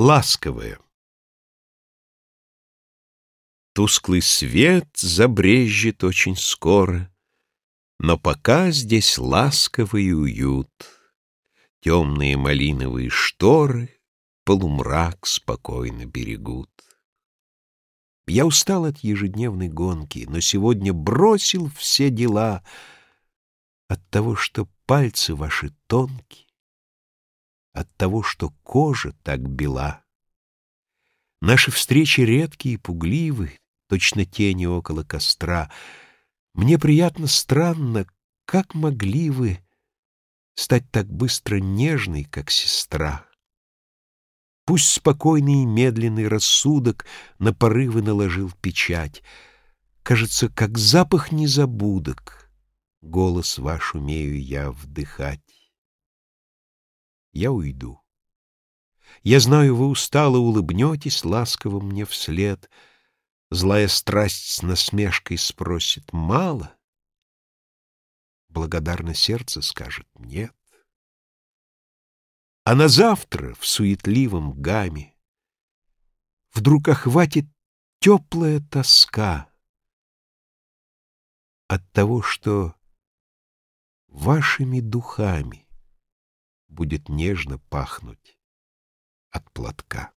Ласковое Тусклый свет забрежет очень скоро, Но пока здесь ласковый уют. Темные малиновые шторы Полумрак спокойно берегут. Я устал от ежедневной гонки, Но сегодня бросил все дела От того, что пальцы ваши тонкие, От того, что кожа так бела. Наши встречи редкие и пугливы, Точно тени около костра. Мне приятно странно, как могли вы Стать так быстро нежной, как сестра. Пусть спокойный и медленный рассудок На порывы наложил печать. Кажется, как запах незабудок Голос ваш умею я вдыхать. Я уйду. Я знаю, вы устало улыбнетесь Ласково мне вслед. Злая страсть с насмешкой спросит «Мало?» Благодарно сердце скажет «Нет». А на завтра в суетливом гаме Вдруг охватит теплая тоска От того, что вашими духами Будет нежно пахнуть от платка.